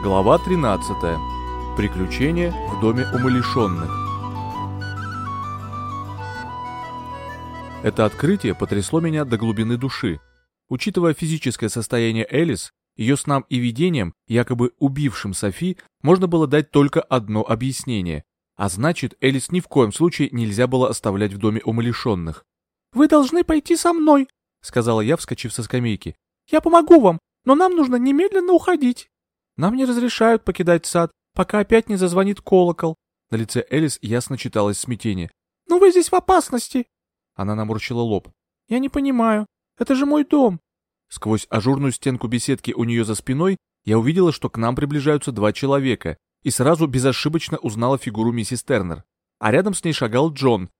Глава 13. Приключения в доме умалишенных. Это открытие потрясло меня до глубины души. Учитывая физическое состояние Элис, ее снам и видениям, якобы убившим Софи, можно было дать только одно объяснение. А значит, Элис ни в коем случае нельзя было оставлять в доме умалишенных. «Вы должны пойти со мной», — сказала я, вскочив со скамейки. «Я помогу вам, но нам нужно немедленно уходить». «Нам не разрешают покидать сад, пока опять не зазвонит колокол». На лице Элис ясно читалось смятение. «Но вы здесь в опасности». Она наморщила лоб. «Я не понимаю. Это же мой дом». Сквозь ажурную стенку беседки у нее за спиной я увидела, что к нам приближаются два человека, и сразу безошибочно узнала фигуру миссис Тернер. А рядом с ней шагал Джон.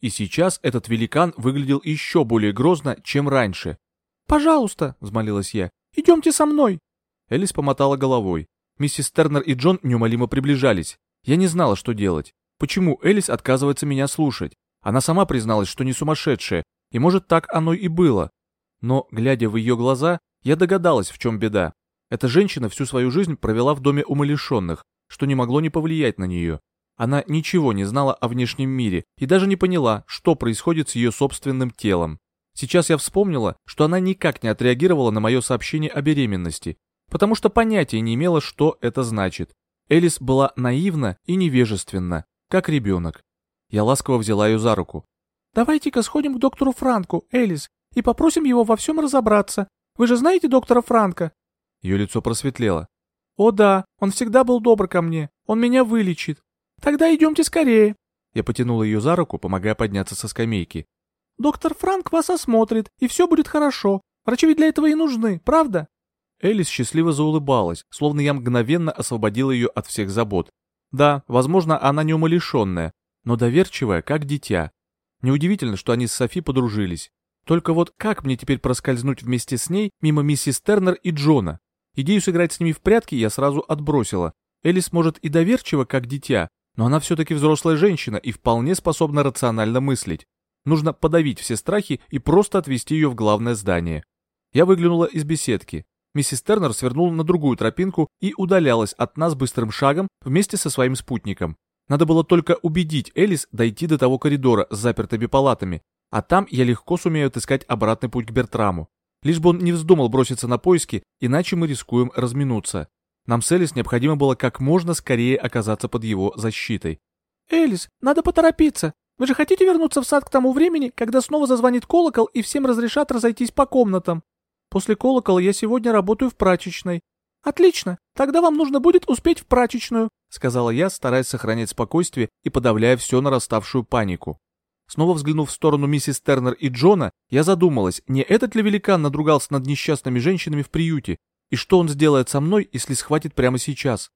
И сейчас этот великан выглядел еще более грозно, чем раньше. «Пожалуйста», — взмолилась я, — «идемте со мной». Элис помотала головой. Миссис Тернер и Джон неумолимо приближались. Я не знала, что делать. Почему Элис отказывается меня слушать? Она сама призналась, что не сумасшедшая, и может так оно и было. Но, глядя в ее глаза, я догадалась, в чем беда. Эта женщина всю свою жизнь провела в доме умалишенных, что не могло не повлиять на нее. Она ничего не знала о внешнем мире и даже не поняла, что происходит с ее собственным телом. Сейчас я вспомнила, что она никак не отреагировала на мое сообщение о беременности, потому что понятия не имела, что это значит. Элис была наивна и невежественна, как ребенок. Я ласково взяла ее за руку. «Давайте-ка сходим к доктору Франку, Элис, и попросим его во всем разобраться. Вы же знаете доктора Франка?» Ее лицо просветлело. «О да, он всегда был добр ко мне. Он меня вылечит. Тогда идемте скорее». Я потянула ее за руку, помогая подняться со скамейки. «Доктор Франк вас осмотрит, и все будет хорошо. Врачи ведь для этого и нужны, правда?» Элис счастливо заулыбалась, словно я мгновенно освободил ее от всех забот. Да, возможно, она не умалишенная, но доверчивая, как дитя. Неудивительно, что они с Софи подружились. Только вот как мне теперь проскользнуть вместе с ней мимо миссис Тернер и Джона? Идею сыграть с ними в прятки я сразу отбросила. Элис может и доверчива, как дитя, но она все-таки взрослая женщина и вполне способна рационально мыслить. Нужно подавить все страхи и просто отвезти ее в главное здание. Я выглянула из беседки. Миссис Тернер свернула на другую тропинку и удалялась от нас быстрым шагом вместе со своим спутником. Надо было только убедить Элис дойти до того коридора с запертыми палатами, а там я легко сумею отыскать обратный путь к Бертраму. Лишь бы он не вздумал броситься на поиски, иначе мы рискуем разминуться. Нам с Элис необходимо было как можно скорее оказаться под его защитой. «Элис, надо поторопиться. Вы же хотите вернуться в сад к тому времени, когда снова зазвонит колокол и всем разрешат разойтись по комнатам? После колокола я сегодня работаю в прачечной. Отлично, тогда вам нужно будет успеть в прачечную», сказала я, стараясь сохранять спокойствие и подавляя всю нараставшую панику. Снова взглянув в сторону миссис Тернер и Джона, я задумалась, не этот ли великан надругался над несчастными женщинами в приюте, и что он сделает со мной, если схватит прямо сейчас?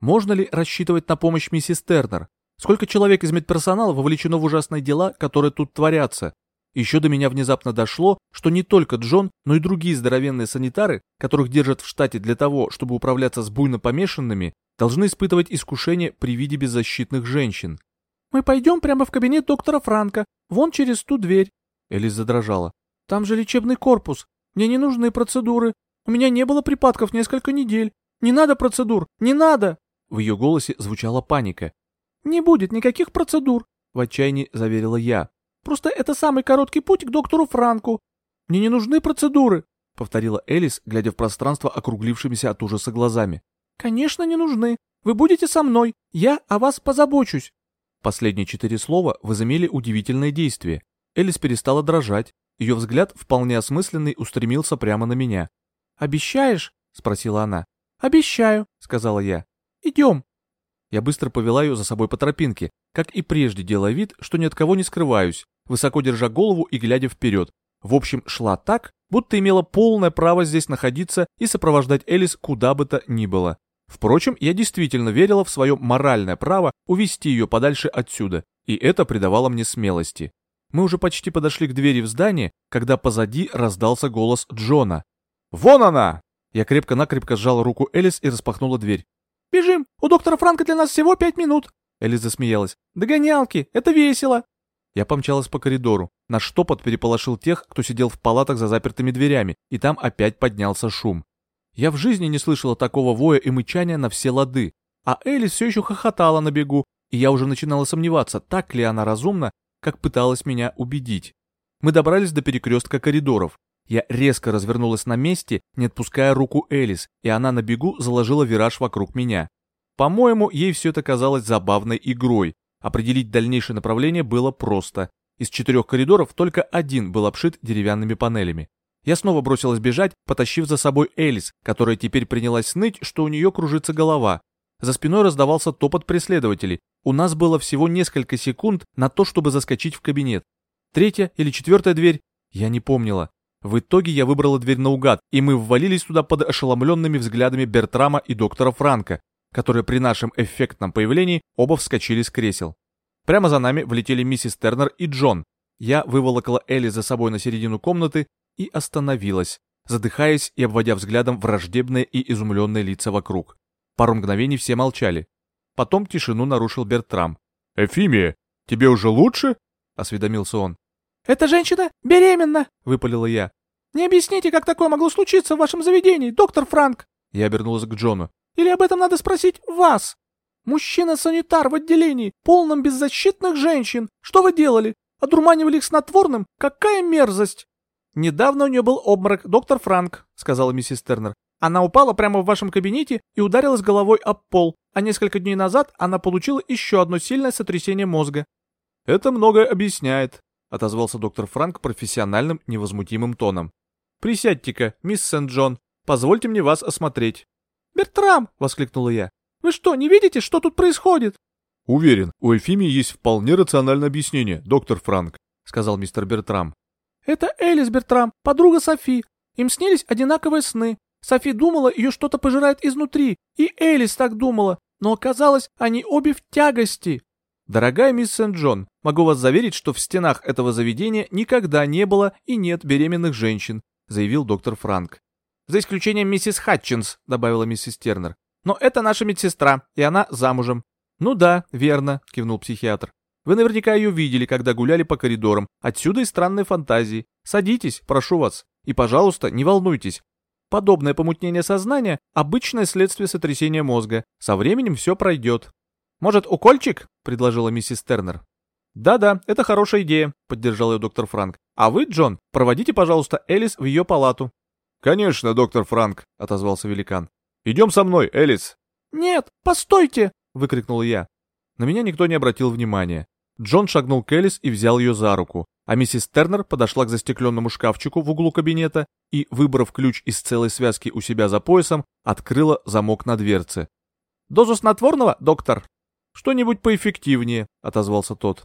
Можно ли рассчитывать на помощь миссис Тернер? Сколько человек из медперсонала вовлечено в ужасные дела, которые тут творятся? Еще до меня внезапно дошло, что не только Джон, но и другие здоровенные санитары, которых держат в штате для того, чтобы управляться с буйно помешанными, должны испытывать искушение при виде беззащитных женщин. «Мы пойдем прямо в кабинет доктора Франка, вон через ту дверь». Элис задрожала. «Там же лечебный корпус. Мне не нужны процедуры. У меня не было припадков несколько недель. Не надо процедур, не надо!» В ее голосе звучала паника. «Не будет никаких процедур», — в отчаянии заверила я. «Просто это самый короткий путь к доктору Франку. Мне не нужны процедуры», — повторила Элис, глядя в пространство округлившимися от ужаса глазами. «Конечно, не нужны. Вы будете со мной. Я о вас позабочусь». Последние четыре слова возымели удивительное действие. Элис перестала дрожать. Ее взгляд, вполне осмысленный, устремился прямо на меня. «Обещаешь?» — спросила она. «Обещаю», — сказала я. «Идем». Я быстро повела ее за собой по тропинке, как и прежде делая вид, что ни от кого не скрываюсь, высоко держа голову и глядя вперед. В общем, шла так, будто имела полное право здесь находиться и сопровождать Элис куда бы то ни было. Впрочем, я действительно верила в свое моральное право увести ее подальше отсюда, и это придавало мне смелости. Мы уже почти подошли к двери в здание, когда позади раздался голос Джона. «Вон она!» Я крепко-накрепко сжала руку Элис и распахнула дверь. «Бежим! У доктора Франка для нас всего пять минут!» Элис засмеялась. «Догонялки! Это весело!» Я помчалась по коридору. Наш штопот переполошил тех, кто сидел в палатах за запертыми дверями, и там опять поднялся шум. Я в жизни не слышала такого воя и мычания на все лады, а Элис все еще хохотала на бегу, и я уже начинала сомневаться, так ли она разумна, как пыталась меня убедить. Мы добрались до перекрестка коридоров. Я резко развернулась на месте, не отпуская руку Элис, и она на бегу заложила вираж вокруг меня. По-моему, ей все это казалось забавной игрой. Определить дальнейшее направление было просто. Из четырех коридоров только один был обшит деревянными панелями. Я снова бросилась бежать, потащив за собой Элис, которая теперь принялась ныть, что у нее кружится голова. За спиной раздавался топот преследователей. У нас было всего несколько секунд на то, чтобы заскочить в кабинет. Третья или четвертая дверь? Я не помнила. В итоге я выбрала дверь наугад, и мы ввалились туда под ошеломленными взглядами Бертрама и доктора Франка, которые при нашем эффектном появлении оба вскочили с кресел. Прямо за нами влетели миссис Тернер и Джон. Я выволокла Элли за собой на середину комнаты и остановилась, задыхаясь и обводя взглядом враждебные и изумленные лица вокруг. Пару мгновений все молчали. Потом тишину нарушил Бертрам. «Эфимия, тебе уже лучше?» — осведомился он. «Эта женщина беременна!» — выпалила я. «Не объясните, как такое могло случиться в вашем заведении, доктор Франк!» Я обернулась к Джону. «Или об этом надо спросить вас? Мужчина-санитар в отделении, полном беззащитных женщин. Что вы делали? Одурманивали их снотворным? Какая мерзость!» «Недавно у нее был обморок, доктор Франк», — сказала миссис Тернер. «Она упала прямо в вашем кабинете и ударилась головой об пол, а несколько дней назад она получила еще одно сильное сотрясение мозга». «Это многое объясняет», — отозвался доктор Франк профессиональным невозмутимым тоном. «Присядьте-ка, мисс Сент-Джон, позвольте мне вас осмотреть». «Бертрам!» — воскликнула я. «Вы что, не видите, что тут происходит?» «Уверен, у Эфимии есть вполне рациональное объяснение, доктор Франк», — сказал мистер Бертрам. «Это Элис Бертрам, подруга Софи. Им снились одинаковые сны. Софи думала, ее что-то пожирает изнутри, и Элис так думала, но оказалось, они обе в тягости». «Дорогая мисс Сент-Джон, могу вас заверить, что в стенах этого заведения никогда не было и нет беременных женщин», заявил доктор Франк. «За исключением миссис Хатчинс», добавила миссис Тернер. «Но это наша медсестра, и она замужем». «Ну да, верно», кивнул психиатр. Вы наверняка ее видели, когда гуляли по коридорам. Отсюда и странные фантазии. Садитесь, прошу вас. И, пожалуйста, не волнуйтесь. Подобное помутнение сознания – обычное следствие сотрясения мозга. Со временем все пройдет. «Может, укольчик?» – предложила миссис Тернер. «Да-да, это хорошая идея», – поддержал ее доктор Франк. «А вы, Джон, проводите, пожалуйста, Элис в ее палату». «Конечно, доктор Франк», – отозвался великан. «Идем со мной, Элис». «Нет, постойте!» – выкрикнул я. На меня никто не обратил внимания. Джон шагнул к Элис и взял ее за руку, а миссис Тернер подошла к застекленному шкафчику в углу кабинета и, выбрав ключ из целой связки у себя за поясом, открыла замок на дверце. «Дозу снотворного, доктор?» «Что-нибудь поэффективнее», — отозвался тот.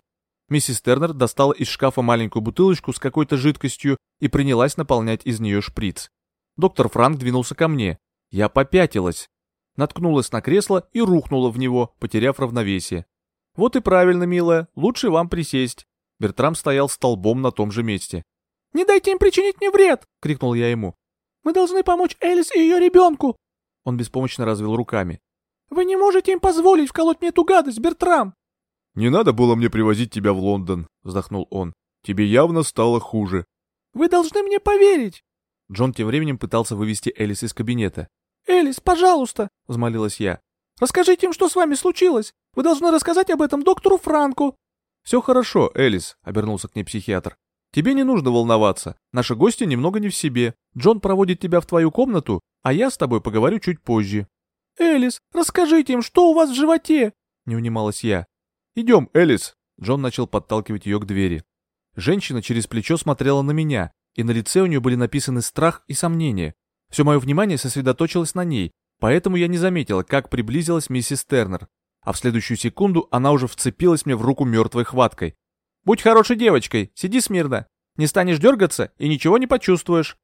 Миссис Тернер достала из шкафа маленькую бутылочку с какой-то жидкостью и принялась наполнять из нее шприц. Доктор Франк двинулся ко мне. Я попятилась. Наткнулась на кресло и рухнула в него, потеряв равновесие. «Вот и правильно, милая, лучше вам присесть». Бертрам стоял столбом на том же месте. «Не дайте им причинить мне вред!» — крикнул я ему. «Мы должны помочь Элис и ее ребенку!» Он беспомощно развел руками. «Вы не можете им позволить вколоть мне эту гадость, Бертрам!» «Не надо было мне привозить тебя в Лондон», — вздохнул он. «Тебе явно стало хуже». «Вы должны мне поверить!» Джон тем временем пытался вывести Элис из кабинета. «Элис, пожалуйста!» — взмолилась я. «Расскажите им, что с вами случилось. Вы должны рассказать об этом доктору Франку». «Все хорошо, Элис», — обернулся к ней психиатр. «Тебе не нужно волноваться. Наши гости немного не в себе. Джон проводит тебя в твою комнату, а я с тобой поговорю чуть позже». «Элис, расскажите им, что у вас в животе?» — не унималась я. «Идем, Элис!» Джон начал подталкивать ее к двери. Женщина через плечо смотрела на меня, и на лице у нее были написаны страх и сомнение. Все мое внимание сосредоточилось на ней, поэтому я не заметила, как приблизилась миссис Тернер а в следующую секунду она уже вцепилась мне в руку мертвой хваткой. «Будь хорошей девочкой, сиди смирно. Не станешь дергаться и ничего не почувствуешь».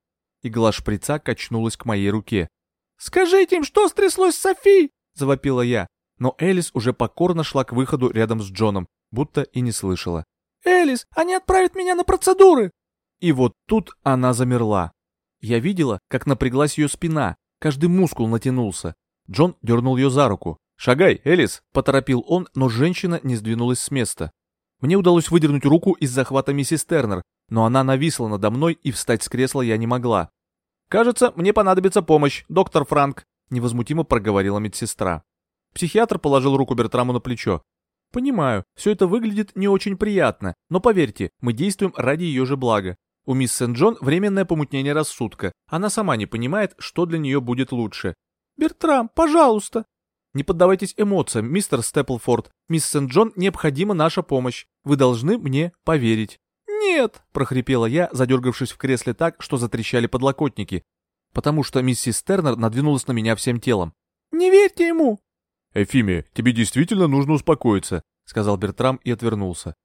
Игла шприца качнулась к моей руке. «Скажите им, что стряслось с Софи!» — завопила я. Но Элис уже покорно шла к выходу рядом с Джоном, будто и не слышала. «Элис, они отправят меня на процедуры!» И вот тут она замерла. Я видела, как напряглась ее спина, каждый мускул натянулся. Джон дернул ее за руку. «Шагай, Элис!» — поторопил он, но женщина не сдвинулась с места. Мне удалось выдернуть руку из захвата миссис Тернер, но она нависла надо мной, и встать с кресла я не могла. «Кажется, мне понадобится помощь, доктор Франк», — невозмутимо проговорила медсестра. Психиатр положил руку Бертраму на плечо. «Понимаю, все это выглядит не очень приятно, но поверьте, мы действуем ради ее же блага. У мисс Сент-Джон временное помутнение рассудка. Она сама не понимает, что для нее будет лучше. «Бертрам, пожалуйста!» «Не поддавайтесь эмоциям, мистер Степлфорд. Мисс Сент-Джон необходима наша помощь. Вы должны мне поверить». «Нет!» — прохрипела я, задергавшись в кресле так, что затрещали подлокотники, потому что миссис Тернер надвинулась на меня всем телом. «Не верьте ему!» «Эфимия, тебе действительно нужно успокоиться», — сказал Бертрам и отвернулся.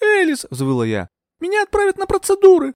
«Элис!» — взвыла я. «Меня отправят на процедуры!»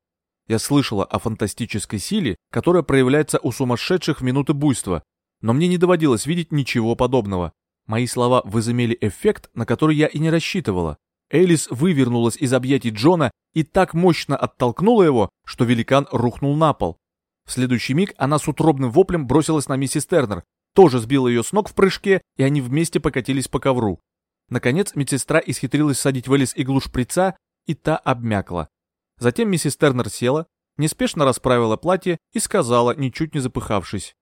Я слышала о фантастической силе, которая проявляется у сумасшедших в минуты буйства, но мне не доводилось видеть ничего подобного. Мои слова возымели эффект, на который я и не рассчитывала. Элис вывернулась из объятий Джона и так мощно оттолкнула его, что великан рухнул на пол. В следующий миг она с утробным воплем бросилась на миссис Тернер, тоже сбила ее с ног в прыжке, и они вместе покатились по ковру. Наконец медсестра исхитрилась садить в Элис иглу шприца, и та обмякла. Затем миссис Тернер села, неспешно расправила платье и сказала, ничуть не запыхавшись.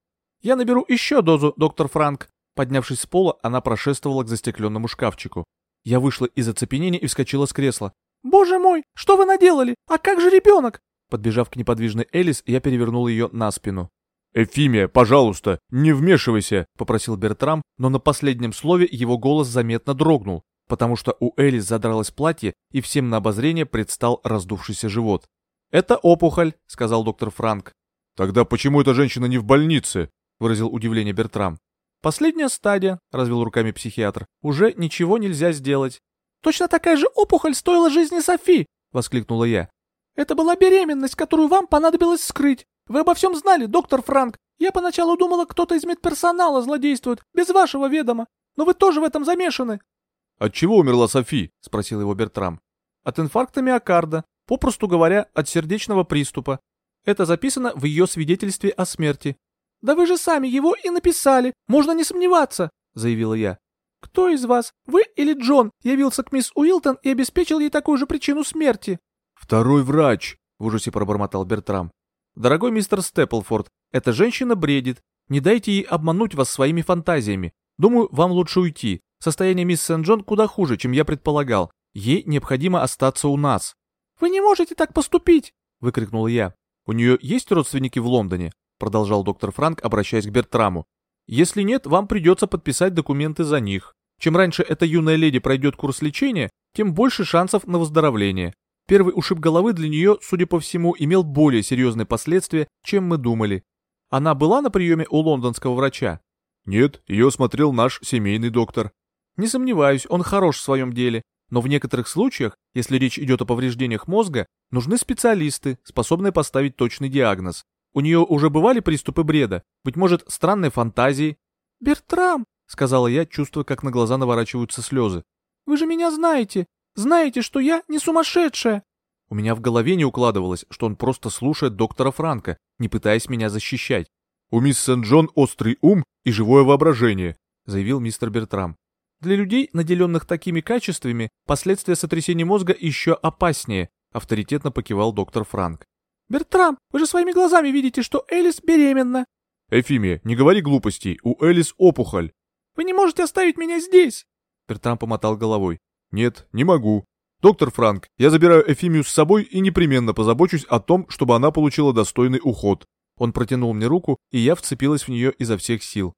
«Я наберу еще дозу, доктор Франк». Поднявшись с пола, она прошествовала к застекленному шкафчику. Я вышла из оцепенения и вскочила с кресла. «Боже мой, что вы наделали? А как же ребенок?» Подбежав к неподвижной Элис, я перевернул ее на спину. «Эфимия, пожалуйста, не вмешивайся», — попросил Бертрам, но на последнем слове его голос заметно дрогнул, потому что у Элис задралось платье, и всем на обозрение предстал раздувшийся живот. «Это опухоль», — сказал доктор Франк. «Тогда почему эта женщина не в больнице?» — выразил удивление Бертрам. «Последняя стадия», — развел руками психиатр. «Уже ничего нельзя сделать». «Точно такая же опухоль стоила жизни Софи!» — воскликнула я. «Это была беременность, которую вам понадобилось скрыть. Вы обо всем знали, доктор Франк. Я поначалу думала, кто-то из медперсонала злодействует, без вашего ведома. Но вы тоже в этом замешаны. «От чего умерла Софи?» — спросил его Бертрам. «От инфаркта миокарда, попросту говоря, от сердечного приступа. Это записано в ее свидетельстве о смерти». «Да вы же сами его и написали, можно не сомневаться», — заявила я. «Кто из вас, вы или Джон, явился к мисс Уилтон и обеспечил ей такую же причину смерти?» «Второй врач», — в ужасе пробормотал Бертрам. «Дорогой мистер Степлфорд, эта женщина бредит. Не дайте ей обмануть вас своими фантазиями. Думаю, вам лучше уйти. Состояние мисс Сент-Джон куда хуже, чем я предполагал. Ей необходимо остаться у нас». «Вы не можете так поступить!» — выкрикнул я. «У нее есть родственники в Лондоне?» — продолжал доктор Франк, обращаясь к Бертраму. «Если нет, вам придется подписать документы за них. Чем раньше эта юная леди пройдет курс лечения, тем больше шансов на выздоровление. Первый ушиб головы для нее, судя по всему, имел более серьезные последствия, чем мы думали. Она была на приеме у лондонского врача? Нет, ее смотрел наш семейный доктор. Не сомневаюсь, он хорош в своем деле. Но в некоторых случаях, если речь идет о повреждениях мозга, нужны специалисты, способные поставить точный диагноз. У нее уже бывали приступы бреда, быть может, странные фантазии. «Бертрам», — сказала я, чувствуя, как на глаза наворачиваются слезы. «Вы же меня знаете. Знаете, что я не сумасшедшая!» У меня в голове не укладывалось, что он просто слушает доктора Франка, не пытаясь меня защищать. «У мисс Сент-Джон острый ум и живое воображение», — заявил мистер Бертрам. «Для людей, наделенных такими качествами, последствия сотрясения мозга еще опаснее», — авторитетно покивал доктор Франк. «Бертрам, вы же своими глазами видите, что Элис беременна!» «Эфимия, не говори глупостей, у Элис опухоль!» «Вы не можете оставить меня здесь!» Бертрам помотал головой. «Нет, не могу. Доктор Франк, я забираю Эфимию с собой и непременно позабочусь о том, чтобы она получила достойный уход». Он протянул мне руку, и я вцепилась в нее изо всех сил.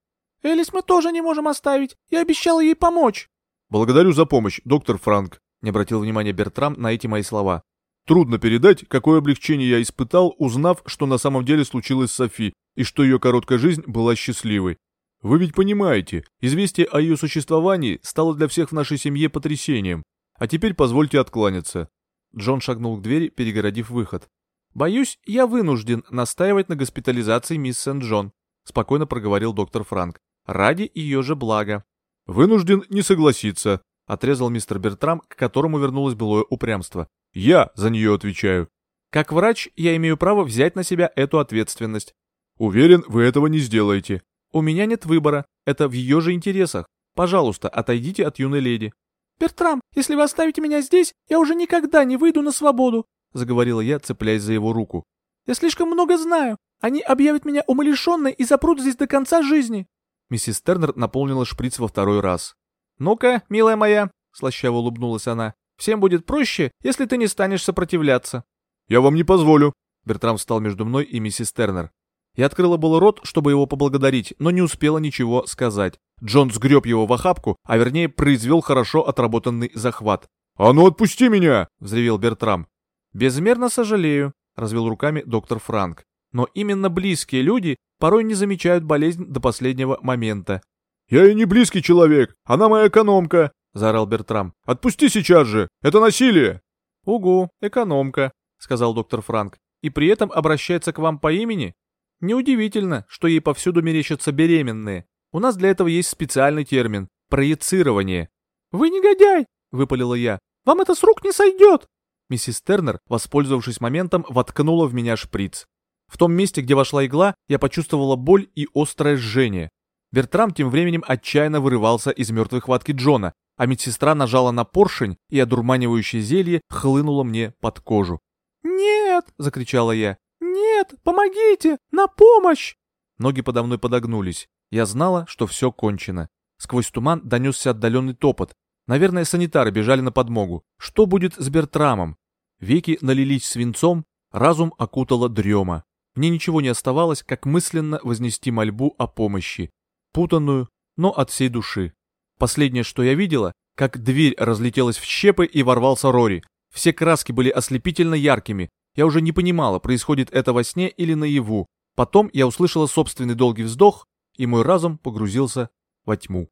«Элис мы тоже не можем оставить. Я обещала ей помочь». «Благодарю за помощь, доктор Франк», — не обратил внимания Бертрам на эти мои слова. «Трудно передать, какое облегчение я испытал, узнав, что на самом деле случилось с Софи, и что ее короткая жизнь была счастливой. Вы ведь понимаете, известие о ее существовании стало для всех в нашей семье потрясением. А теперь позвольте откланяться». Джон шагнул к двери, перегородив выход. «Боюсь, я вынужден настаивать на госпитализации мисс Сент-Джон», спокойно проговорил доктор Франк. «Ради ее же блага». «Вынужден не согласиться», отрезал мистер Бертрам, к которому вернулось былое упрямство. «Я за нее отвечаю». «Как врач, я имею право взять на себя эту ответственность». «Уверен, вы этого не сделаете», у меня нет выбора, это в ее же интересах. Пожалуйста, отойдите от юной леди». «Бертрам, если вы оставите меня здесь, я уже никогда не выйду на свободу», — заговорила я, цепляясь за его руку. «Я слишком много знаю. Они объявят меня умалишенной и запрут здесь до конца жизни. Миссис Тернер наполнила шприц во второй раз. «Ну-ка, милая моя», — слащаво улыбнулась она, — «всем будет проще, если ты не станешь сопротивляться». «Я вам не позволю». Бертрам встал между мной и миссис Тернер. Я открыла было рот, чтобы его поблагодарить, но не успела ничего сказать. Джон сгреб его в охапку, а вернее произвел хорошо отработанный захват. «А ну отпусти меня!» — взревел Бертрам. «Безмерно сожалею», — развел руками доктор Франк. «Но именно близкие люди порой не замечают болезнь до последнего момента». «Я и не близкий человек, она моя экономка», — заорал Бертрам. «Отпусти сейчас же, это насилие!» «Угу, экономка», — сказал доктор Франк. «И при этом обращается к вам по имени? Неудивительно, что ей повсюду мерещатся беременные. У нас для этого есть специальный термин – проецирование. «Вы негодяй!» – выпалила я. «Вам это с рук не сойдет!» Миссис Тернер, воспользовавшись моментом, воткнула в меня шприц. В том месте, где вошла игла, я почувствовала боль и острое жжение. Бертрам тем временем отчаянно вырывался из мертвой хватки Джона, а медсестра нажала на поршень, и одурманивающее зелье хлынуло мне под кожу. «Нет!» — закричала я. «Нет! Помогите! На помощь!» Ноги подо мной подогнулись. Я знала, что все кончено. Сквозь туман донесся отдаленный топот. Наверное, санитары бежали на подмогу. Что будет с Бертрамом? Веки налились свинцом, разум окутала дрема. Мне ничего не оставалось, как мысленно вознести мольбу о помощи. Путанную, но от всей души. Последнее, что я видела, как дверь разлетелась в щепы и ворвался Рори. Все краски были ослепительно яркими, я уже не понимала, происходит это во сне или наяву. Потом я услышала собственный долгий вздох, и мой разум погрузился во тьму.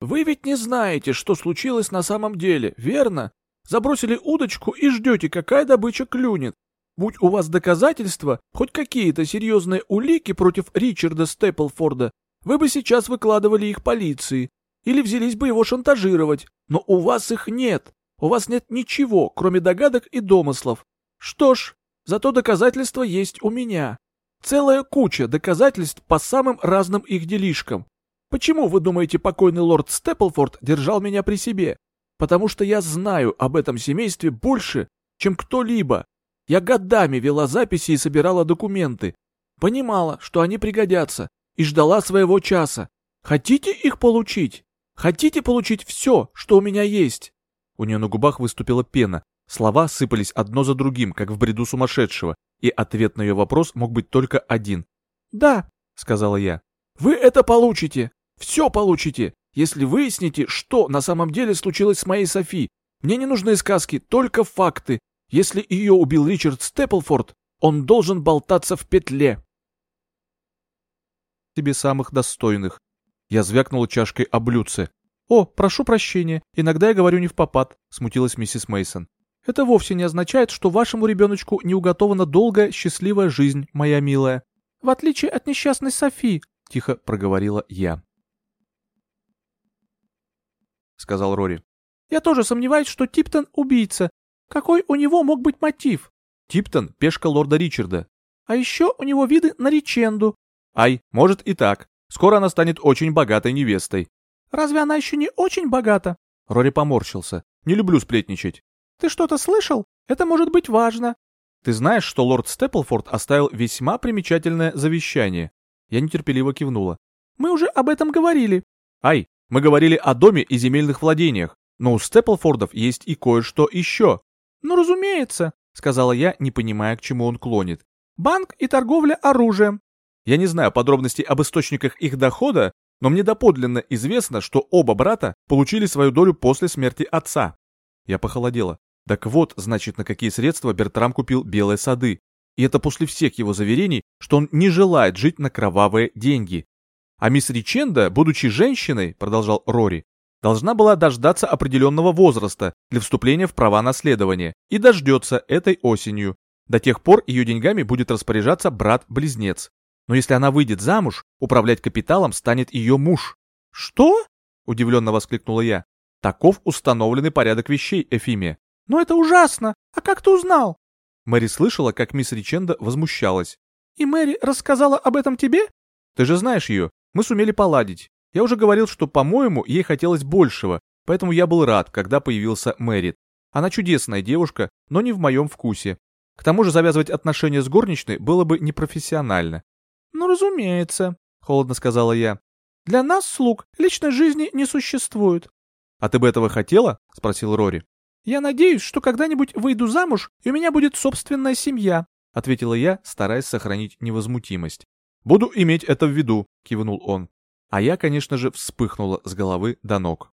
«Вы ведь не знаете, что случилось на самом деле, верно? Забросили удочку и ждете, какая добыча клюнет. Будь у вас доказательства, хоть какие-то серьезные улики против Ричарда Степлфорда, вы бы сейчас выкладывали их полиции или взялись бы его шантажировать, но у вас их нет. У вас нет ничего, кроме догадок и домыслов. Что ж, зато доказательства есть у меня. Целая куча доказательств по самым разным их делишкам. Почему, вы думаете, покойный лорд Степлфорд держал меня при себе? Потому что я знаю об этом семействе больше, чем кто-либо. Я годами вела записи и собирала документы. Понимала, что они пригодятся, и ждала своего часа. Хотите их получить? Хотите получить все, что у меня есть? У нее на губах выступила пена, слова сыпались одно за другим, как в бреду сумасшедшего, и ответ на ее вопрос мог быть только один. «Да», — сказала я. «Вы это получите! Все получите, если выясните, что на самом деле случилось с моей Софи. Мне не нужны сказки, только факты. Если ее убил Ричард Степлфорд, он должен болтаться в петле». «Тебе самых достойных». Я звякнул чашкой о блюдце. «О, прошу прощения, иногда я говорю не в попад», — смутилась миссис Мейсон. «Это вовсе не означает, что вашему ребеночку не уготована долгая, счастливая жизнь, моя милая. В отличие от несчастной Софи», — тихо проговорила я. Сказал Рори. «Я тоже сомневаюсь, что Типтон убийца. Какой у него мог быть мотив?» «Типтон — пешка лорда Ричарда». «А еще у него виды на реченду». «Ай, может и так. Скоро она станет очень богатой невестой. Разве она еще не очень богата?» Рори поморщился. «Не люблю сплетничать». «Ты что-то слышал? Это может быть важно». «Ты знаешь, что лорд Степлфорд оставил весьма примечательное завещание?» Я нетерпеливо кивнула. «Мы уже об этом говорили». «Ай, мы говорили о доме и земельных владениях, но у Степлфордов есть и кое-что еще». «Ну, разумеется», — сказала я, не понимая, к чему он клонит. «Банк и торговля оружием». Я не знаю подробностей об источниках их дохода, но мне доподлинно известно, что оба брата получили свою долю после смерти отца. Я похолодела. Так вот, значит, на какие средства Бертрам купил белые сады. И это после всех его заверений, что он не желает жить на кровавые деньги. А мисс Риченда, будучи женщиной, продолжал Рори, должна была дождаться определенного возраста для вступления в права наследования и дождется этой осенью. До тех пор ее деньгами будет распоряжаться брат-близнец. Но если она выйдет замуж, управлять капиталом станет ее муж. Что? Удивленно воскликнула я. Таков установленный порядок вещей, Эфимия. Но это ужасно. А как ты узнал? Мэри слышала, как мисс Риченда возмущалась. И Мэри рассказала об этом тебе? Ты же знаешь ее. Мы сумели поладить. Я уже говорил, что, по-моему, ей хотелось большего, поэтому я был рад, когда появился Мэри. Она чудесная девушка, но не в моем вкусе. К тому же завязывать отношения с горничной было бы непрофессионально. «Ну, разумеется», — холодно сказала я. «Для нас, слуг, личной жизни не существует». «А ты бы этого хотела?» — спросил Рори. «Я надеюсь, что когда-нибудь выйду замуж, и у меня будет собственная семья», — ответила я, стараясь сохранить невозмутимость. «Буду иметь это в виду», — кивнул он. А я, конечно же, вспыхнула с головы до ног.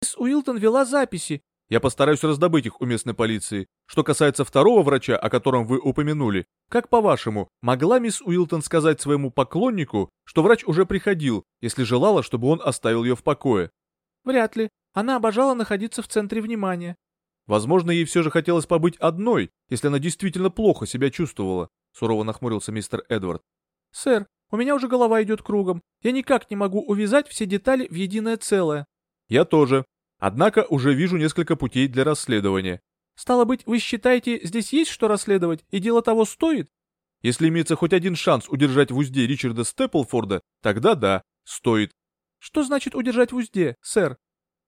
«Мисс Уилтон вела записи. Я постараюсь раздобыть их у местной полиции. Что касается второго врача, о котором вы упомянули, как по-вашему, могла мисс Уилтон сказать своему поклоннику, что врач уже приходил, если желала, чтобы он оставил ее в покое? Вряд ли. Она обожала находиться в центре внимания. Возможно, ей все же хотелось побыть одной, если она действительно плохо себя чувствовала, сурово нахмурился мистер Эдвард. Сэр, у меня уже голова идет кругом. Я никак не могу увязать все детали в единое целое. Я тоже. Однако уже вижу несколько путей для расследования. Стало быть, вы считаете, здесь есть что расследовать, и дело того стоит? Если имеется хоть один шанс удержать в узде Ричарда Степлфорда, тогда да, стоит. Что значит удержать в узде, сэр?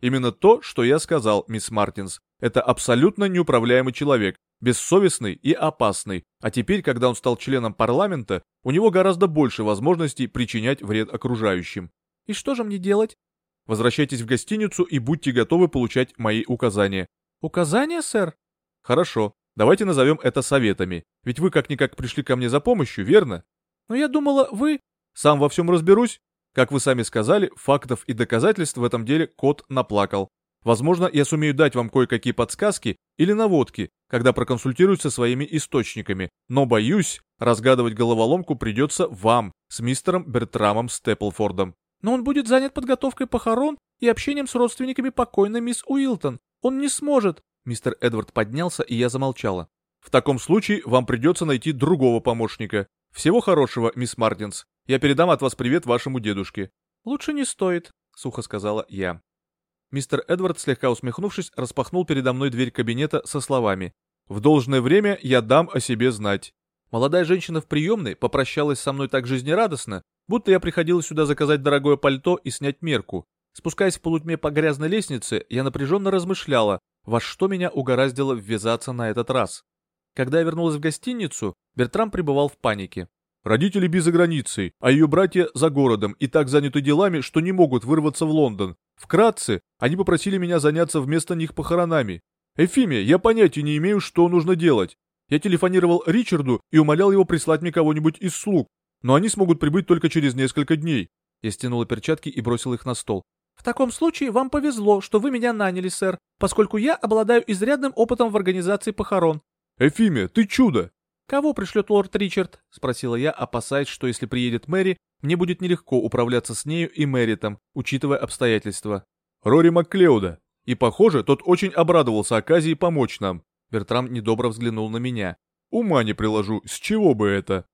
Именно то, что я сказал, мисс Мартинс. Это абсолютно неуправляемый человек, бессовестный и опасный. А теперь, когда он стал членом парламента, у него гораздо больше возможностей причинять вред окружающим. И что же мне делать? Возвращайтесь в гостиницу и будьте готовы получать мои указания. Указания, сэр? Хорошо. Давайте назовем это советами. Ведь вы как-никак пришли ко мне за помощью, верно? Но я думала, вы... Сам во всем разберусь. Как вы сами сказали, фактов и доказательств в этом деле кот наплакал. Возможно, я сумею дать вам кое-какие подсказки или наводки, когда проконсультируюсь со своими источниками, но боюсь, разгадывать головоломку придется вам с мистером Бертрамом Степлфордом. Но он будет занят подготовкой похорон и общением с родственниками покойной мисс Уилтон. Он не сможет. Мистер Эдвард поднялся, и я замолчала. В таком случае вам придется найти другого помощника. Всего хорошего, мисс Мартинс. Я передам от вас привет вашему дедушке». «Лучше не стоит», — сухо сказала я. Мистер Эдвард, слегка усмехнувшись, распахнул передо мной дверь кабинета со словами. «В должное время я дам о себе знать». Молодая женщина в приемной попрощалась со мной так жизнерадостно, будто я приходил сюда заказать дорогое пальто и снять мерку. Спускаясь в полутьме по грязной лестнице, я напряженно размышляла, во что меня угораздило ввязаться на этот раз. Когда я вернулась в гостиницу, Бертрам пребывал в панике. Родители без границей, а ее братья за городом и так заняты делами, что не могут вырваться в Лондон. Вкратце, они попросили меня заняться вместо них похоронами. Эфимия, я понятия не имею, что нужно делать. Я телефонировал Ричарду и умолял его прислать мне кого-нибудь из слуг, но они смогут прибыть только через несколько дней. Я стянула перчатки и бросил их на стол. «В таком случае вам повезло, что вы меня наняли, сэр, поскольку я обладаю изрядным опытом в организации похорон». «Эфимия, ты чудо! «Кого пришлет лорд Ричард?» — спросила я, опасаясь, что если приедет Мэри, мне будет нелегко управляться с нею и Мэритом, учитывая обстоятельства. «Рори Макклеуда. И, похоже, тот очень обрадовался оказии помочь нам». Бертрам недобро взглянул на меня. «Ума не приложу, с чего бы это?»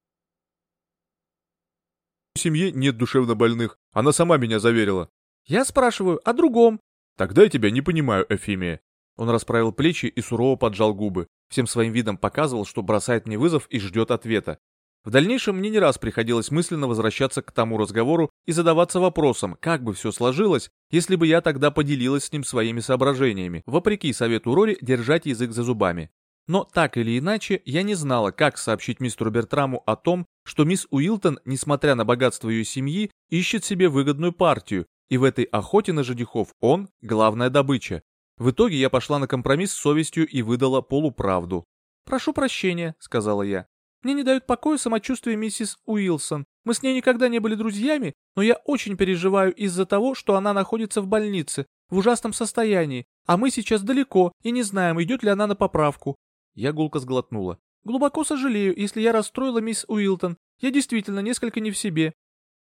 В семье нет душевно больных, она сама меня заверила. «Я спрашиваю о другом». «Тогда я тебя не понимаю, Эфимия». Он расправил плечи и сурово поджал губы всем своим видом показывал, что бросает мне вызов и ждет ответа. В дальнейшем мне не раз приходилось мысленно возвращаться к тому разговору и задаваться вопросом, как бы все сложилось, если бы я тогда поделилась с ним своими соображениями, вопреки совету Рори держать язык за зубами. Но так или иначе, я не знала, как сообщить мистеру Бертраму о том, что мисс Уилтон, несмотря на богатство ее семьи, ищет себе выгодную партию, и в этой охоте на женихов он – главная добыча. В итоге я пошла на компромисс с совестью и выдала полуправду. «Прошу прощения», — сказала я. «Мне не дают покоя самочувствие миссис Уилсон. Мы с ней никогда не были друзьями, но я очень переживаю из-за того, что она находится в больнице, в ужасном состоянии, а мы сейчас далеко и не знаем, идет ли она на поправку». Я гулко сглотнула. «Глубоко сожалею, если я расстроила мисс Уилтон. Я действительно несколько не в себе.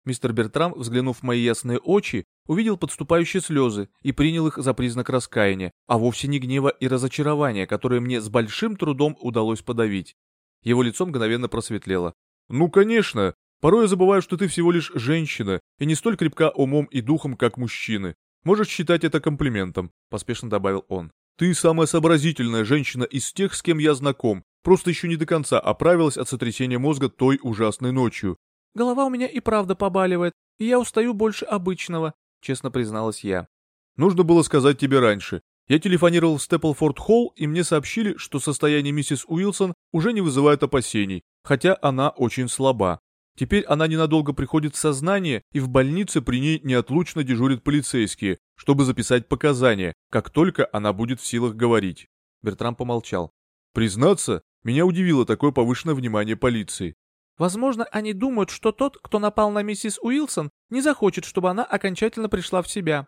Мистер Бертрам, взглянув в мои ясные очи, увидел подступающие слезы и принял их за признак раскаяния, а вовсе не гнева и разочарования, которые мне с большим трудом удалось подавить. Его лицо мгновенно просветлело. «Ну, конечно. Порой я забываю, что ты всего лишь женщина и не столь крепка умом и духом, как мужчины. Можешь считать это комплиментом», — поспешно добавил он. «Ты самая сообразительная женщина из тех, с кем я знаком, просто еще не до конца оправилась от сотрясения мозга той ужасной ночью. Голова у меня и правда побаливает, и я устаю больше обычного», — честно призналась я. «Нужно было сказать тебе раньше. Я телефонировал в Степлфорд-Холл, и мне сообщили, что состояние миссис Уилсон уже не вызывает опасений, хотя она очень слаба. Теперь она ненадолго приходит в сознание, и в больнице при ней неотлучно дежурят полицейские, чтобы записать показания, как только она будет в силах говорить. Бертрам помолчал. Признаться, меня удивило такое повышенное внимание полиции. Возможно, они думают, что тот, кто напал на миссис Уилсон, не захочет, чтобы она окончательно пришла в себя.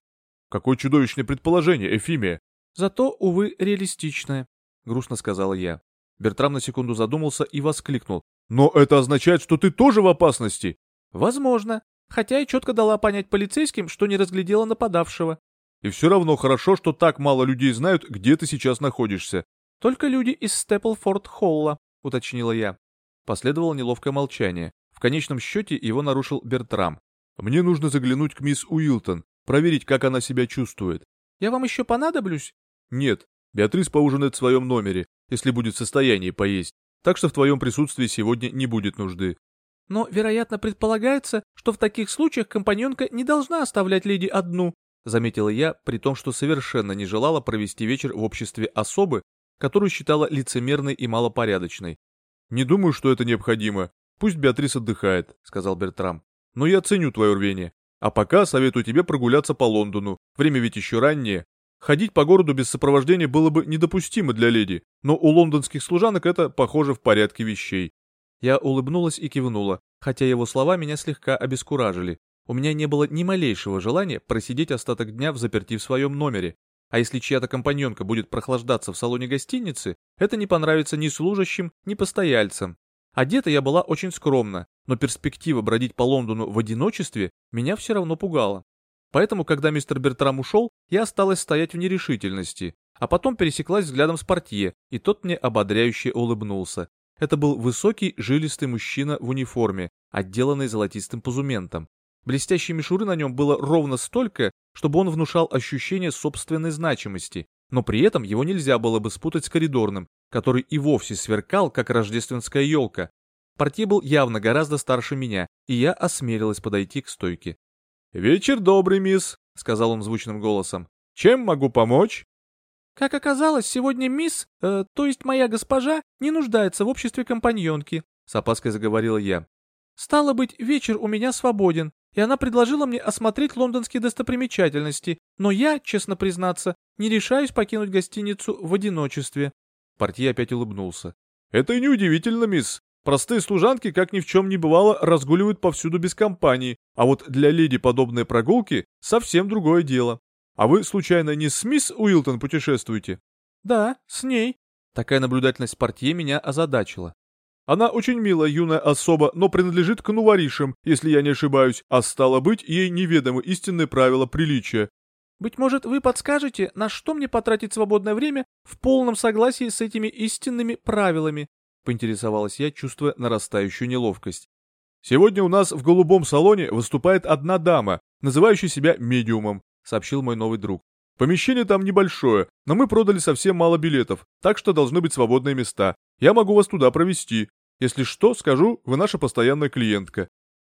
Какое чудовищное предположение, Эфимия. Зато, увы, реалистичное, грустно сказала я. Бертрам на секунду задумался и воскликнул. «Но это означает, что ты тоже в опасности!» «Возможно. Хотя и четко дала понять полицейским, что не разглядела нападавшего». «И все равно хорошо, что так мало людей знают, где ты сейчас находишься». «Только люди из Степлфорд-Холла», — уточнила я. Последовало неловкое молчание. В конечном счете его нарушил Бертрам. «Мне нужно заглянуть к мисс Уилтон, проверить, как она себя чувствует. Я вам еще понадоблюсь? Нет. Беатрис поужинает в своем номере, если будет в состоянии поесть. Так что в твоем присутствии сегодня не будет нужды. Но, вероятно, предполагается, что в таких случаях компаньонка не должна оставлять леди одну, заметила я, при том, что совершенно не желала провести вечер в обществе особы, которую считала лицемерной и малопорядочной. «Не думаю, что это необходимо. Пусть Беатрис отдыхает», — сказал Бертрам. «Но я ценю твое рвение. А пока советую тебе прогуляться по Лондону. Время ведь еще раннее. Ходить по городу без сопровождения было бы недопустимо для леди, но у лондонских служанок это, похоже, в порядке вещей. Я улыбнулась и кивнула, хотя его слова меня слегка обескуражили. У меня не было ни малейшего желания просидеть остаток дня в заперти в своем номере. А если чья-то компаньонка будет прохлаждаться в салоне гостиницы, это не понравится ни служащим, ни постояльцам. Одета я была очень скромно, но перспектива бродить по Лондону в одиночестве меня все равно пугала. Поэтому, когда мистер Бертрам ушел, я осталась стоять в нерешительности, а потом пересеклась взглядом с портье, и тот мне ободряюще улыбнулся. Это был высокий, жилистый мужчина в униформе, отделанный золотистым позументом. Блестящей мишуры на нем было ровно столько, чтобы он внушал ощущение собственной значимости, но при этом его нельзя было бы спутать с коридорным, который и вовсе сверкал, как рождественская елка. Портье был явно гораздо старше меня, и я осмелилась подойти к стойке. «Вечер добрый, мисс», — сказал он звучным голосом. «Чем могу помочь?» «Как оказалось, сегодня мисс, э, то есть моя госпожа, не нуждается в обществе компаньонки», — с опаской заговорила я. «Стало быть, вечер у меня свободен, и она предложила мне осмотреть лондонские достопримечательности, но я, честно признаться, не решаюсь покинуть гостиницу в одиночестве. Портье опять улыбнулся. «Это и неудивительно, мисс. Простые служанки, как ни в чем не бывало, разгуливают повсюду без компании, а вот для леди подобные прогулки — совсем другое дело. А вы, случайно, не с мисс Уилтон путешествуете?» «Да, с ней». Такая наблюдательность портье меня озадачила. Она очень милая юная особа, но принадлежит к нуворишам, если я не ошибаюсь, а стало быть, ей неведомы истинные правила приличия. Быть может, вы подскажете, на что мне потратить свободное время в полном согласии с этими истинными правилами?» — поинтересовалась я, чувствуя нарастающую неловкость. «Сегодня у нас в голубом салоне выступает одна дама, называющая себя медиумом», — сообщил мой новый друг. «Помещение там небольшое, но мы продали совсем мало билетов, так что должны быть свободные места. Я могу вас туда провести. Если что, скажу, вы наша постоянная клиентка».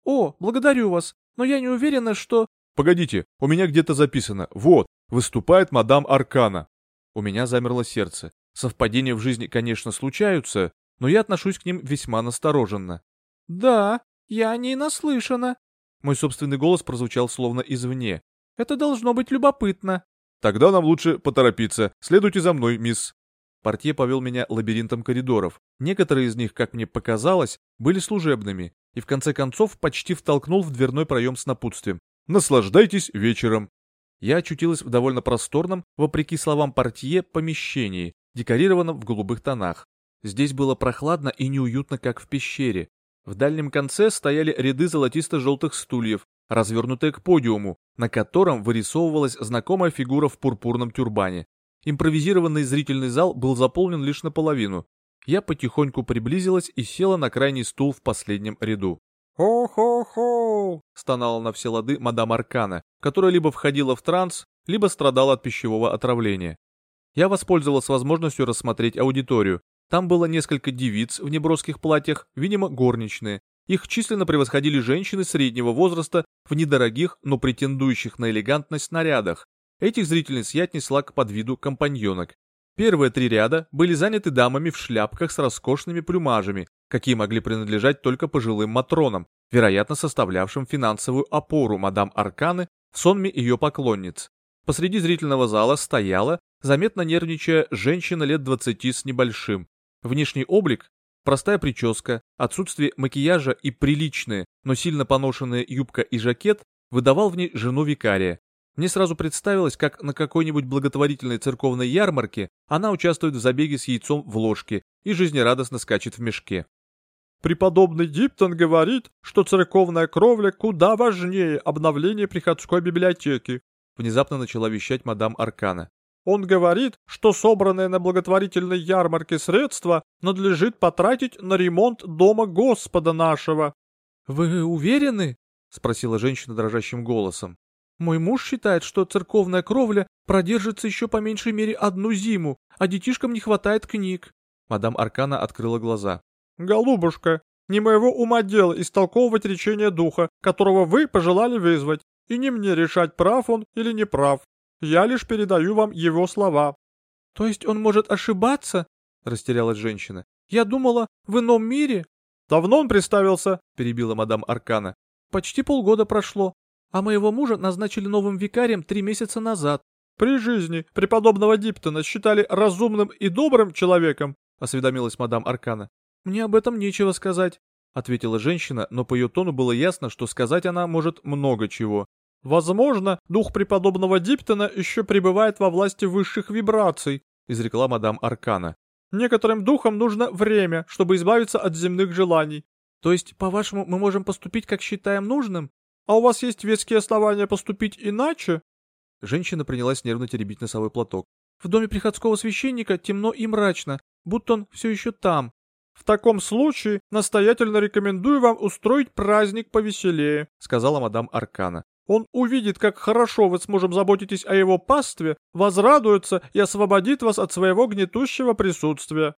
«О, благодарю вас, но я не уверена, что...» Погодите, у меня где-то записано. Вот, выступает мадам Аркана. У меня замерло сердце. Совпадения в жизни, конечно, случаются, но я отношусь к ним весьма настороженно. Да, я не наслышана. Мой собственный голос прозвучал словно извне. Это должно быть любопытно. Тогда нам лучше поторопиться. Следуйте за мной, мисс. Портье повел меня лабиринтом коридоров. Некоторые из них, как мне показалось, были служебными, и в конце концов почти втолкнул в дверной проем с напутствием. Наслаждайтесь вечером. Я очутилась в довольно просторном, вопреки словам портье, помещении, декорированном в голубых тонах. Здесь было прохладно и неуютно, как в пещере. В дальнем конце стояли ряды золотисто-желтых стульев, развернутые к подиуму, на котором вырисовывалась знакомая фигура в пурпурном тюрбане. Импровизированный зрительный зал был заполнен лишь наполовину. Я потихоньку приблизилась и села на крайний стул в последнем ряду. «Хо-хо-хо!» — стонала на все лады мадам Аркана, которая либо входила в транс, либо страдала от пищевого отравления. Я воспользовалась возможностью рассмотреть аудиторию. Там было несколько девиц в неброских платьях, видимо, горничные. Их численно превосходили женщины среднего возраста в недорогих, но претендующих на элегантность нарядах. Этих зрительниц я отнесла к подвиду компаньонок. Первые три ряда были заняты дамами в шляпках с роскошными плюмажами, какие могли принадлежать только пожилым матронам, вероятно составлявшим финансовую опору мадам Арканы в сонме ее поклонниц. Посреди зрительного зала стояла, заметно нервничая, женщина лет двадцати с небольшим. Внешний облик, простая прическа, отсутствие макияжа и приличные, но сильно поношенные юбка и жакет выдавал в ней жену викария. Мне сразу представилось, как на какой-нибудь благотворительной церковной ярмарке она участвует в забеге с яйцом в ложке и жизнерадостно скачет в мешке. Преподобный Диптон говорит, что церковная кровля куда важнее обновления приходской библиотеки, внезапно начала вещать мадам Аркана. Он говорит, что собранные на благотворительной ярмарке средства надлежит потратить на ремонт дома Господа нашего. Вы уверены? спросила женщина дрожащим голосом. Мой муж считает, что церковная кровля продержится еще по меньшей мере одну зиму, а детишкам не хватает книг. Мадам Аркана открыла глаза. «Голубушка, не моего ума дело истолковывать речение духа, которого вы пожелали вызвать, и не мне решать, прав он или не прав. Я лишь передаю вам его слова». «То есть он может ошибаться?» — растерялась женщина. «Я думала, в ином мире?» «Давно он представился?» — перебила мадам Аркана. «Почти полгода прошло, а моего мужа назначили новым викарием три месяца назад». «При жизни преподобного Диптона считали разумным и добрым человеком?» — осведомилась мадам Аркана. «Мне об этом нечего сказать», — ответила женщина, но по ее тону было ясно, что сказать она может много чего. «Возможно, дух преподобного Диптона еще пребывает во власти высших вибраций», — изрекла мадам Аркана. «Некоторым духам нужно время, чтобы избавиться от земных желаний». «То есть, по-вашему, мы можем поступить, как считаем нужным?» «А у вас есть веские основания поступить иначе?» Женщина принялась нервно теребить носовой платок. «В доме приходского священника темно и мрачно, будто он все еще там. «В таком случае настоятельно рекомендую вам устроить праздник повеселее», сказала мадам Аркана. «Он увидит, как хорошо вы с мужем заботитесь о его пастве, возрадуется и освободит вас от своего гнетущего присутствия».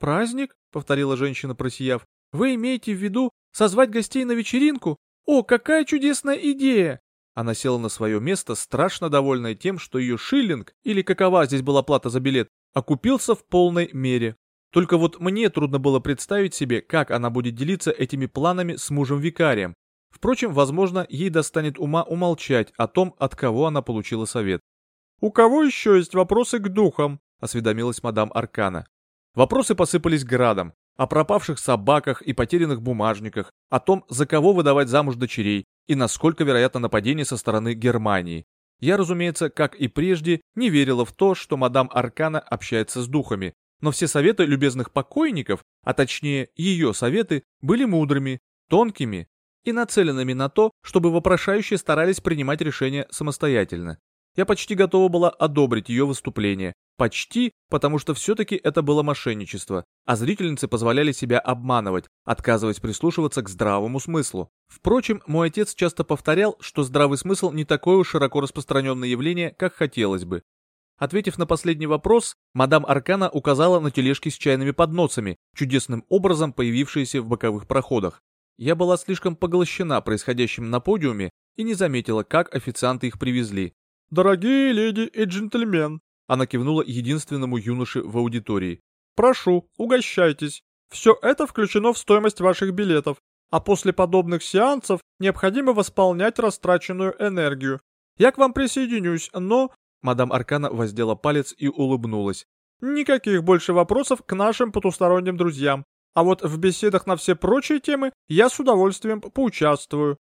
«Праздник?» — повторила женщина, просияв. «Вы имеете в виду созвать гостей на вечеринку? О, какая чудесная идея!» Она села на свое место, страшно довольная тем, что ее шиллинг, или какова здесь была плата за билет, окупился в полной мере. Только вот мне трудно было представить себе, как она будет делиться этими планами с мужем-викарием. Впрочем, возможно, ей достанет ума умолчать о том, от кого она получила совет. «У кого еще есть вопросы к духам?» — осведомилась мадам Аркана. Вопросы посыпались градом. О пропавших собаках и потерянных бумажниках, о том, за кого выдавать замуж дочерей и насколько вероятно нападение со стороны Германии. Я, разумеется, как и прежде, не верила в то, что мадам Аркана общается с духами, но все советы любезных покойников, а точнее ее советы, были мудрыми, тонкими и нацеленными на то, чтобы вопрошающие старались принимать решения самостоятельно. Я почти готова была одобрить ее выступление. Почти, потому что все-таки это было мошенничество, а зрительницы позволяли себя обманывать, отказываясь прислушиваться к здравому смыслу. Впрочем, мой отец часто повторял, что здравый смысл не такое уж широко распространенное явление, как хотелось бы. Ответив на последний вопрос, мадам Аркана указала на тележки с чайными подносами, чудесным образом появившиеся в боковых проходах. Я была слишком поглощена происходящим на подиуме и не заметила, как официанты их привезли. «Дорогие леди и джентльмен», она кивнула единственному юноше в аудитории. «Прошу, угощайтесь. Все это включено в стоимость ваших билетов, а после подобных сеансов необходимо восполнять растраченную энергию. Я к вам присоединюсь, но Мадам Аркана воздела палец и улыбнулась. «Никаких больше вопросов к нашим потусторонним друзьям. А вот в беседах на все прочие темы я с удовольствием поучаствую».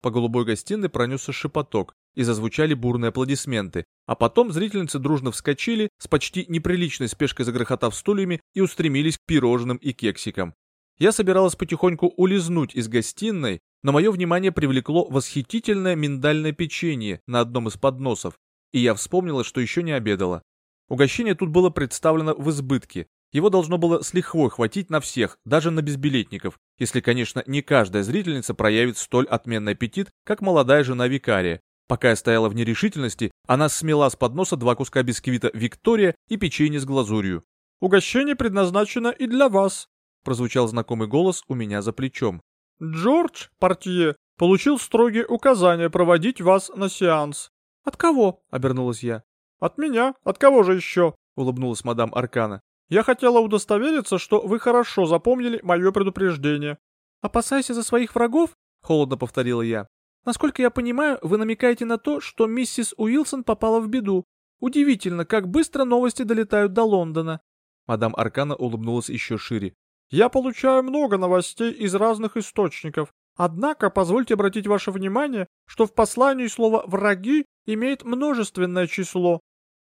По голубой гостиной пронесся шепоток, и зазвучали бурные аплодисменты, а потом зрительницы дружно вскочили, с почти неприличной спешкой загрохотав стульями и устремились к пирожным и кексикам. Я собиралась потихоньку улизнуть из гостиной, но мое внимание привлекло восхитительное миндальное печенье на одном из подносов, и я вспомнила, что еще не обедала. Угощение тут было представлено в избытке. Его должно было с лихвой хватить на всех, даже на безбилетников, если, конечно, не каждая зрительница проявит столь отменный аппетит, как молодая жена викария. Пока я стояла в нерешительности, она смела с подноса два куска бисквита «Виктория» и печенье с глазурью. «Угощение предназначено и для вас», — прозвучал знакомый голос у меня за плечом. «Джордж, портье, получил строгие указания проводить вас на сеанс. «От кого?» — обернулась я. «От меня? От кого же еще?» — улыбнулась мадам Аркана. «Я хотела удостовериться, что вы хорошо запомнили мое предупреждение». «Опасайся за своих врагов?» — холодно повторила я. «Насколько я понимаю, вы намекаете на то, что миссис Уилсон попала в беду. Удивительно, как быстро новости долетают до Лондона». Мадам Аркана улыбнулась еще шире. «Я получаю много новостей из разных источников. Однако позвольте обратить ваше внимание, что в послании слово «враги» имеет множественное число.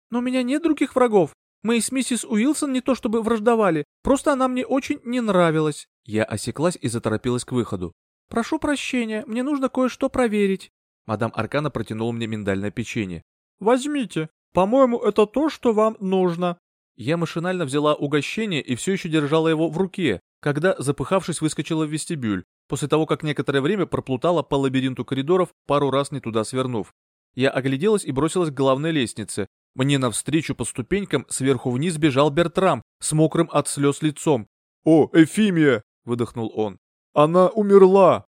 Но у меня нет других врагов. Мы с миссис Уилсон не то чтобы враждовали, просто она мне очень не нравилась. Я осеклась и заторопилась к выходу. Прошу прощения, мне нужно кое-что проверить. Мадам Аркана протянула мне миндальное печенье. Возьмите. По-моему, это то, что вам нужно. Я машинально взяла угощение и все еще держала его в руке, когда, запыхавшись, выскочила в вестибюль, после того, как некоторое время проплутала по лабиринту коридоров, пару раз не туда свернув. Я огляделась и бросилась к главной лестнице. Мне навстречу по ступенькам сверху вниз бежал Бертрам с мокрым от слез лицом. «О, Эфимия!» — выдохнул он. «Она умерла!»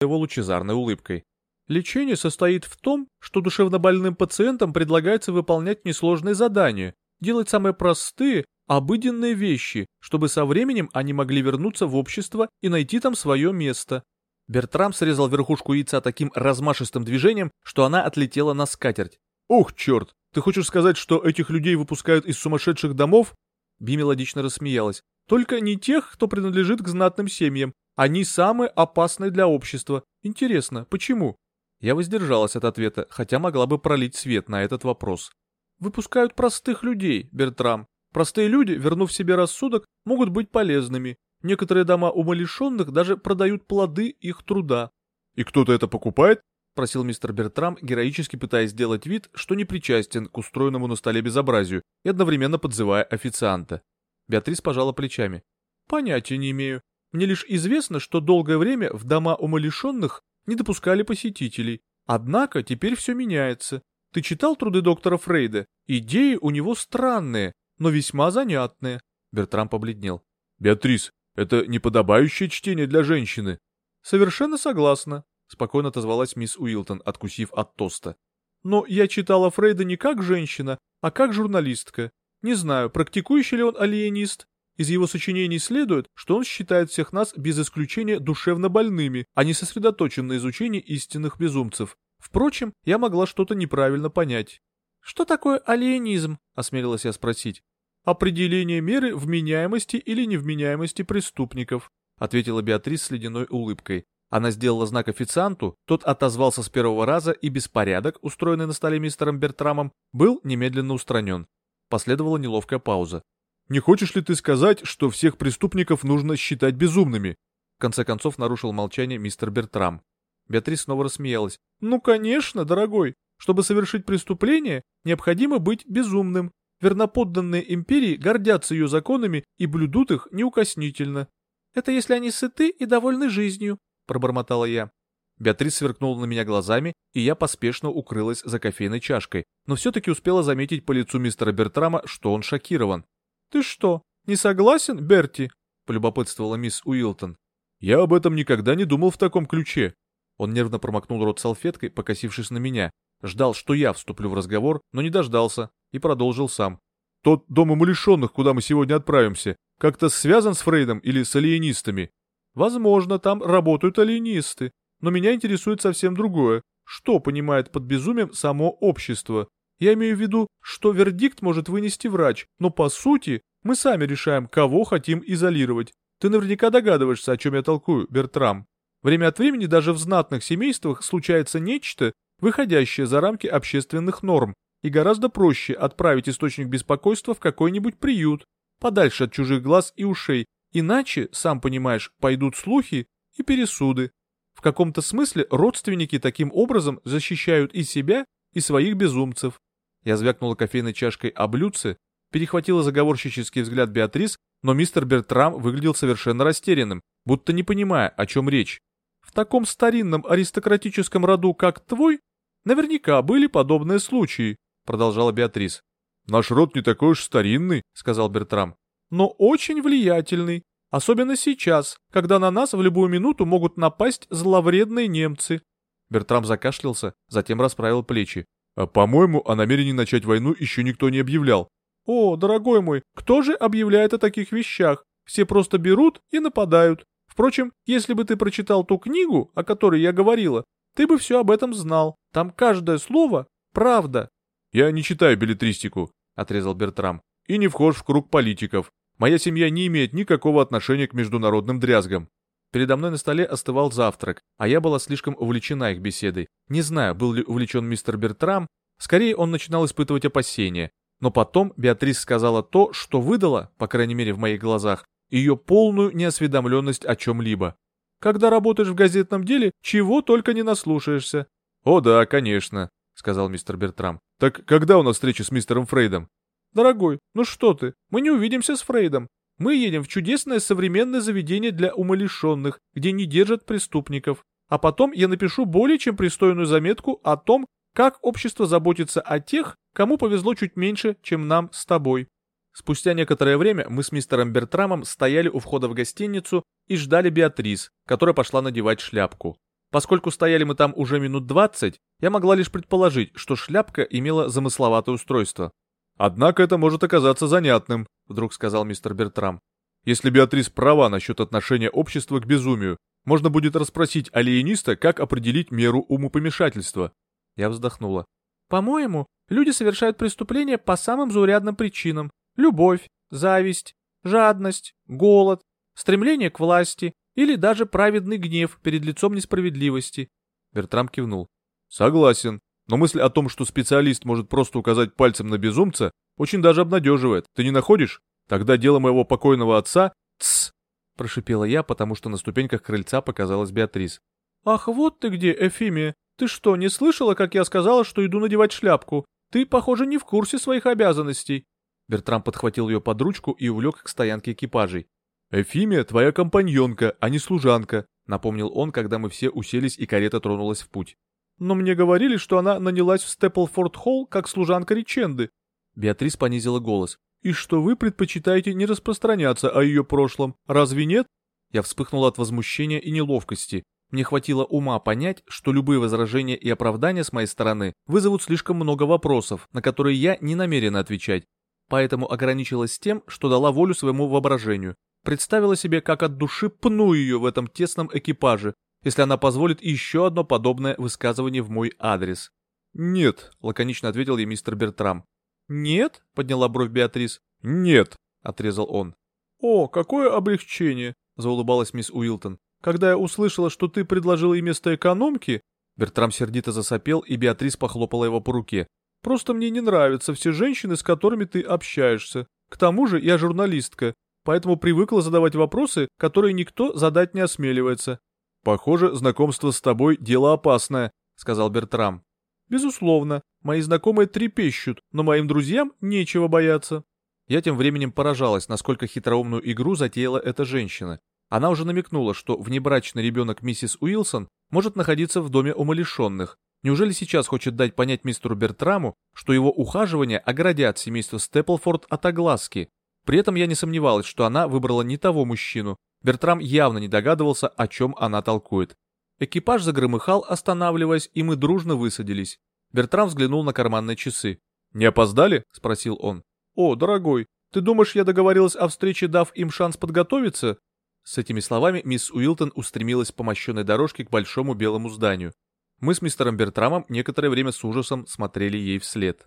Его лучезарной улыбкой. Лечение состоит в том, что душевнобольным пациентам предлагается выполнять несложные задания, делать самые простые, обыденные вещи, чтобы со временем они могли вернуться в общество и найти там свое место. Бертрам срезал верхушку яйца таким размашистым движением, что она отлетела на скатерть. «Ух, черт! Ты хочешь сказать, что этих людей выпускают из сумасшедших домов?» Би мелодично рассмеялась. «Только не тех, кто принадлежит к знатным семьям. Они самые опасные для общества. Интересно, почему?» Я воздержалась от ответа, хотя могла бы пролить свет на этот вопрос. «Выпускают простых людей, Бертрам. Простые люди, вернув себе рассудок, могут быть полезными. Некоторые дома умалишенных даже продают плоды их труда. «И кто-то это покупает?» — просил мистер Бертрам, героически пытаясь сделать вид, что не причастен к устроенному на столе безобразию и одновременно подзывая официанта. Беатрис пожала плечами. «Понятия не имею. Мне лишь известно, что долгое время в дома умалишенных не допускали посетителей. Однако теперь все меняется. Ты читал труды доктора Фрейда? Идеи у него странные, но весьма занятные». Бертрам побледнел. «Беатрис, это неподобающее чтение для женщины. Совершенно согласна, спокойно отозвалась мисс Уилтон, откусив от тоста. Но я читала Фрейда не как женщина, а как журналистка. Не знаю, практикующий ли он алиенист. Из его сочинений следует, что он считает всех нас без исключения душевно больными, а не сосредоточен на изучении истинных безумцев. Впрочем, я могла что-то неправильно понять. «Что такое алиенизм?» — осмелилась я спросить. «Определение меры вменяемости или невменяемости преступников», ответила Беатрис с ледяной улыбкой. Она сделала знак официанту, тот отозвался с первого раза, и беспорядок, устроенный на столе мистером Бертрамом, был немедленно устранен. Последовала неловкая пауза. «Не хочешь ли ты сказать, что всех преступников нужно считать безумными?» В конце концов нарушил молчание мистер Бертрам. Беатрис снова рассмеялась. «Ну, конечно, дорогой. Чтобы совершить преступление, необходимо быть безумным. Верноподданные империи гордятся ее законами и блюдут их неукоснительно. Это если они сыты и довольны жизнью, пробормотала я. Беатрис сверкнула на меня глазами, и я поспешно укрылась за кофейной чашкой, но все-таки успела заметить по лицу мистера Бертрама, что он шокирован. «Ты что, не согласен, Берти?» — полюбопытствовала мисс Уилтон. «Я об этом никогда не думал в таком ключе». Он нервно промокнул рот салфеткой, покосившись на меня. Ждал, что я вступлю в разговор, но не дождался, и продолжил сам. «Тот дом умалишенных, куда мы сегодня отправимся, как-то связан с Фрейдом или с алиенистами?» «Возможно, там работают алиенисты, но меня интересует совсем другое. Что понимает под безумием само общество? Я имею в виду, что вердикт может вынести врач, но по сути мы сами решаем, кого хотим изолировать. Ты наверняка догадываешься, о чем я толкую, Бертрам. Время от времени даже в знатных семействах случается нечто, выходящее за рамки общественных норм, и гораздо проще отправить источник беспокойства в какой-нибудь приют, подальше от чужих глаз и ушей, иначе, сам понимаешь, пойдут слухи и пересуды. В каком-то смысле родственники таким образом защищают и себя, и своих безумцев. Я звякнула кофейной чашкой о блюдце, перехватила заговорщический взгляд Беатрис, но мистер Бертрам выглядел совершенно растерянным, будто не понимая, о чем речь. В таком старинном аристократическом роду, как твой, наверняка были подобные случаи, продолжала Беатрис. «Наш род не такой уж старинный», — сказал Бертрам. «Но очень влиятельный, особенно сейчас, когда на нас в любую минуту могут напасть зловредные немцы». Бертрам закашлялся, затем расправил плечи. А, по-моему, о намерении начать войну еще никто не объявлял. О, дорогой мой, кто же объявляет о таких вещах? Все просто берут и нападают. Впрочем, если бы ты прочитал ту книгу, о которой я говорила, ты бы все об этом знал. Там каждое слово — правда. Я не читаю билетристику, — отрезал Бертрам, — и не вхож в круг политиков. Моя семья не имеет никакого отношения к международным дрязгам. Передо мной на столе остывал завтрак, а я была слишком увлечена их беседой. Не знаю, был ли увлечен мистер Бертрам, скорее он начинал испытывать опасения. Но потом Беатрис сказала то, что выдало, по крайней мере в моих глазах, ее полную неосведомленность о чем-либо. Когда работаешь в газетном деле, чего только не наслушаешься. «О да, конечно», — сказал мистер Бертрам. «Так когда у нас встреча с мистером Фрейдом?» «Дорогой, ну что ты, мы не увидимся с Фрейдом. Мы едем в чудесное современное заведение для умалишенных, где не держат преступников. А потом я напишу более чем пристойную заметку о том, как общество заботится о тех, кому повезло чуть меньше, чем нам с тобой. Спустя некоторое время мы с мистером Бертрамом стояли у входа в гостиницу и ждали Беатрис, которая пошла надевать шляпку. Поскольку стояли мы там уже минут двадцать, я могла лишь предположить, что шляпка имела замысловатое устройство. «Однако это может оказаться занятным», — вдруг сказал мистер Бертрам. «Если Беатрис права насчет отношения общества к безумию, можно будет расспросить алиениста, как определить меру умопомешательства». Я вздохнула. «По-моему, люди совершают преступления по самым заурядным причинам. Любовь, зависть, жадность, голод, стремление к власти или даже праведный гнев перед лицом несправедливости». Бертрам кивнул. «Согласен. Но мысль о том, что специалист может просто указать пальцем на безумца, очень даже обнадеживает. Ты не находишь? Тогда дело моего покойного отца... Тсс! Прошипела я, потому что на ступеньках крыльца показалась Беатрис. «Ах, вот ты где, Эфимия! Ты что, не слышала, как я сказала, что иду надевать шляпку? Ты, похоже, не в курсе своих обязанностей». Бертрам подхватил ее под ручку и увлек к стоянке экипажей. «Эфимия твоя компаньонка, а не служанка», — напомнил он, когда мы все уселись и карета тронулась в путь. Но мне говорили, что она нанялась в Степлфорд-Холл как служанка Риченды. Беатрис понизила голос. И что вы предпочитаете не распространяться о ее прошлом, разве нет? Я вспыхнула от возмущения и неловкости. Мне хватило ума понять, что любые возражения и оправдания с моей стороны вызовут слишком много вопросов, на которые я не намерена отвечать. Поэтому ограничилась тем, что дала волю своему воображению. Представила себе, как от души пну ее в этом тесном экипаже, если она позволит еще одно подобное высказывание в мой адрес. «Нет», — лаконично ответил ей мистер Бертрам. «Нет?» — подняла бровь Беатрис. «Нет», — отрезал он. «О, какое облегчение!» — заулыбалась мисс Уилтон. «Когда я услышала, что ты предложил ей место экономки...» Бертрам сердито засопел, и Беатрис похлопала его по руке. «Просто мне не нравятся все женщины, с которыми ты общаешься. К тому же я журналистка, поэтому привыкла задавать вопросы, которые никто задать не осмеливается. «Похоже, знакомство с тобой — дело опасное», — сказал Бертрам. «Безусловно, мои знакомые трепещут, но моим друзьям нечего бояться». Я тем временем поражалась, насколько хитроумную игру затеяла эта женщина. Она уже намекнула, что внебрачный ребенок миссис Уилсон может находиться в доме умалишенных. Неужели сейчас хочет дать понять мистеру Бертраму, что его ухаживания оградят семейство Степлфорд от огласки? При этом я не сомневалась, что она выбрала не того мужчину, Бертрам явно не догадывался, о чем она толкует. Экипаж загромыхал, останавливаясь, и мы дружно высадились. Бертрам взглянул на карманные часы. «Не опоздали?» — спросил он. «О, дорогой, ты думаешь, я договорилась о встрече, дав им шанс подготовиться?» С этими словами мисс Уилтон устремилась по мощенной дорожке к большому белому зданию. Мы с мистером Бертрамом некоторое время с ужасом смотрели ей вслед.